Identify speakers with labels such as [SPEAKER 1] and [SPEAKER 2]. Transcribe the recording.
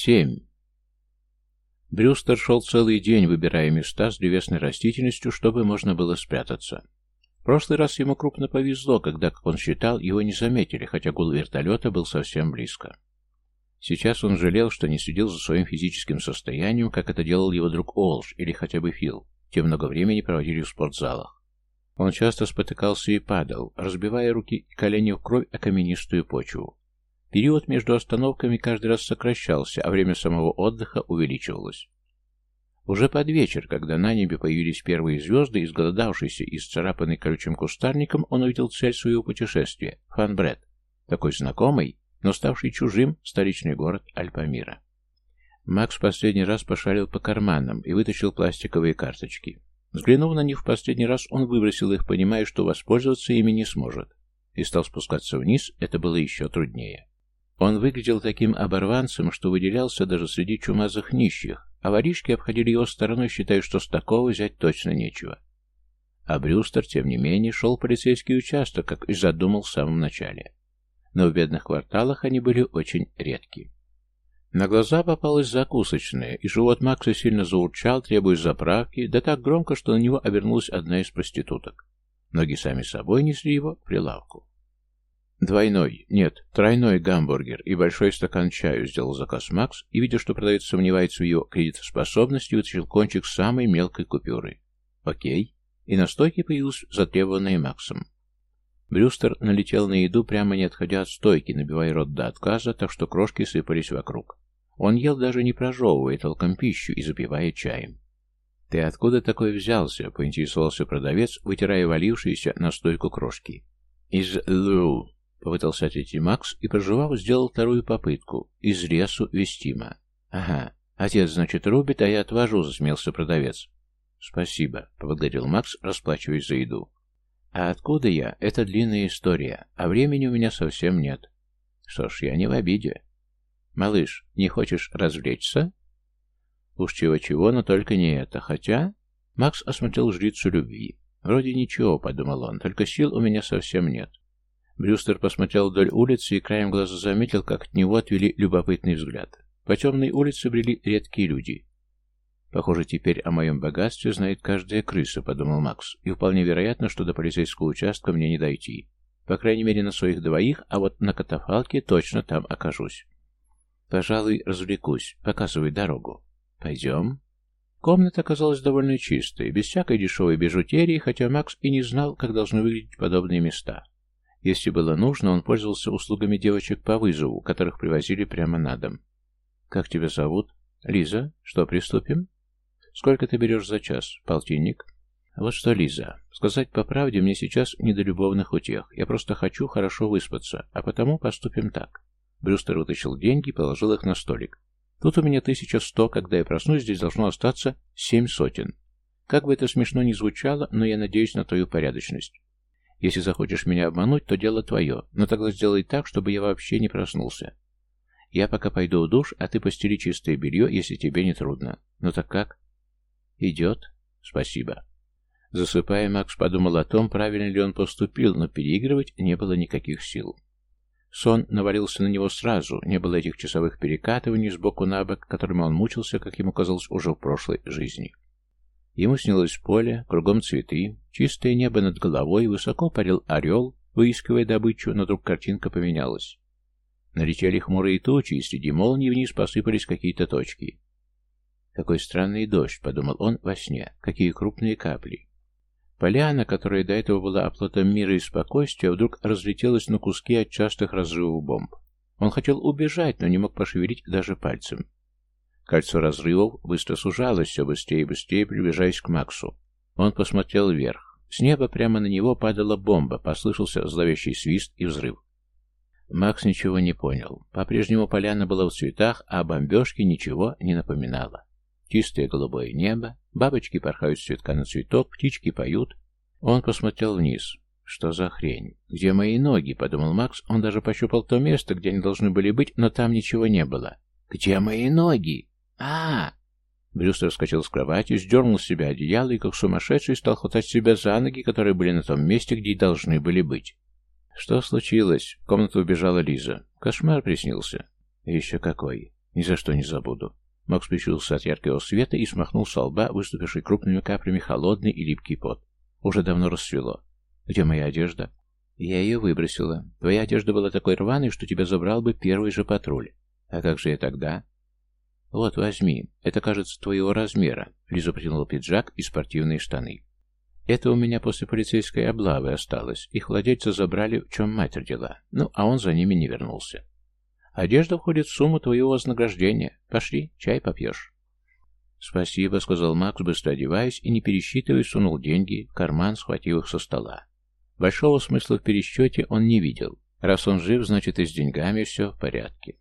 [SPEAKER 1] Семь. Брюстер шел целый день, выбирая места с древесной растительностью, чтобы можно было спрятаться. В прошлый раз ему крупно повезло, когда, как он считал, его не заметили, хотя гул вертолета был совсем близко. Сейчас он жалел, что не следил за своим физическим состоянием, как это делал его друг Олш или хотя бы Фил. Те много времени проводили в спортзалах. Он часто спотыкался и падал, разбивая руки и колени в кровь о каменистую почву. Период между остановками каждый раз сокращался, а время самого отдыха увеличивалось. Уже под вечер, когда на небе появились первые звезды, изголодавшийся и исцарапанный колючим кустарником, он увидел цель своего путешествия — Фанбред, такой знакомый, но ставший чужим столичный город Альпамира. Макс последний раз пошарил по карманам и вытащил пластиковые карточки. Взглянув на них в последний раз, он выбросил их, понимая, что воспользоваться ими не сможет, и стал спускаться вниз, это было еще труднее. Он выглядел таким оборванцем, что выделялся даже среди чумазых нищих, а воришки обходили его стороной, считая, что с такого взять точно нечего. А Брюстер, тем не менее, шел в полицейский участок, как и задумал в самом начале. Но в бедных кварталах они были очень редки. На глаза попалась закусочная, и живот Макса сильно заурчал, требуя заправки, да так громко, что на него обернулась одна из проституток. Ноги сами собой несли его к прилавку. Двойной, нет, тройной гамбургер и большой стакан чаю сделал заказ Макс и, видя, что продавец сомневается в его кредитоспособности, вытащил кончик самой мелкой купюры. Окей. И на стойке появилась затребованная Максом. Брюстер налетел на еду, прямо не отходя от стойки, набивая рот до отказа, так что крошки сыпались вокруг. Он ел даже не прожевывая толком пищу и запивая чаем. «Ты откуда такой взялся?» — поинтересовался продавец, вытирая валившиеся на стойку крошки. «Из Лу», Попытался ответить Макс и, проживав, сделал вторую попытку. Из лесу вестимо. Ага, отец, значит, рубит, а я отвожу, засмеялся продавец. Спасибо, поблагодарил Макс, расплачиваясь за еду. А откуда я? Это длинная история, а времени у меня совсем нет. Что ж, я не в обиде. Малыш, не хочешь развлечься? Уж чего-чего, но только не это. Хотя... Макс осмотрел жрицу любви. Вроде ничего, подумал он, только сил у меня совсем нет. Брюстер посмотрел вдоль улицы и краем глаза заметил, как от него отвели любопытный взгляд. По темной улице брели редкие люди. «Похоже, теперь о моем богатстве знает каждая крыса», — подумал Макс, «и вполне вероятно, что до полицейского участка мне не дойти. По крайней мере, на своих двоих, а вот на катафалке точно там окажусь. Пожалуй, развлекусь. Показывай дорогу. Пойдем». Комната оказалась довольно чистой, без всякой дешевой бижутерии, хотя Макс и не знал, как должны выглядеть подобные места. Если было нужно, он пользовался услугами девочек по вызову, которых привозили прямо на дом. «Как тебя зовут?» «Лиза. Что, приступим?» «Сколько ты берешь за час? Полтинник?» «Вот что, Лиза, сказать по правде, мне сейчас не до любовных утех. Я просто хочу хорошо выспаться, а потому поступим так». Брюстер вытащил деньги и положил их на столик. «Тут у меня тысяча сто, когда я проснусь, здесь должно остаться семь сотен. Как бы это смешно ни звучало, но я надеюсь на твою порядочность. Если захочешь меня обмануть, то дело твое, но тогда сделай так, чтобы я вообще не проснулся. Я пока пойду в душ, а ты постели чистое белье, если тебе не трудно. Ну так как? Идет. Спасибо. Засыпая, Макс подумал о том, правильно ли он поступил, но переигрывать не было никаких сил. Сон навалился на него сразу, не было этих часовых перекатываний сбоку на бок, которыми он мучился, как ему казалось, уже в прошлой жизни. Ему снилось поле, кругом цветы, чистое небо над головой, высоко парил орел, выискивая добычу, но вдруг картинка поменялась. Налетели хмурые тучи, и среди молний вниз посыпались какие-то точки. «Какой странный дождь», — подумал он во сне, — «какие крупные капли». Поляна, которая до этого была оплотом мира и спокойствия, вдруг разлетелась на куски от частых разрывов бомб. Он хотел убежать, но не мог пошевелить даже пальцем. Кольцо разрывов быстро сужалось, все быстрее и быстрее приближаясь к Максу. Он посмотрел вверх. С неба прямо на него падала бомба, послышался зловещий свист и взрыв. Макс ничего не понял. По-прежнему поляна была в цветах, а о бомбежке ничего не напоминала. Чистое голубое небо, бабочки порхают с цветка на цветок, птички поют. Он посмотрел вниз. Что за хрень? Где мои ноги? Подумал Макс. Он даже пощупал то место, где они должны были быть, но там ничего не было. Где мои ноги? А, Брюстер вскочил с кровати, сдернул с себя одеяло и, как сумасшедший, стал хватать себя за ноги, которые были на том месте, где и должны были быть. «Что случилось?» В комнату убежала Лиза. «Кошмар приснился». «Еще какой!» Ни за что не забуду. Макс прищурился от яркого света и смахнул со лба, выступивший крупными каплями холодный и липкий пот. Уже давно расцвело. Где моя одежда? Я ее выбросила. Твоя одежда была такой рваной, что тебя забрал бы первый же патруль. А как же я тогда? Вот, возьми. Это, кажется, твоего размера. Лиза протянула пиджак и спортивные штаны. Это у меня после полицейской облавы осталось. Их владельца забрали, в чем мать родила. Ну, а он за ними не вернулся. Одежда входит в сумму твоего вознаграждения. Пошли, чай попьешь. «Спасибо», — сказал Макс, быстро одеваясь, и, не пересчитывая, сунул деньги в карман, схватив их со стола. Большого смысла в пересчете он не видел. Раз он жив, значит и с деньгами все в порядке.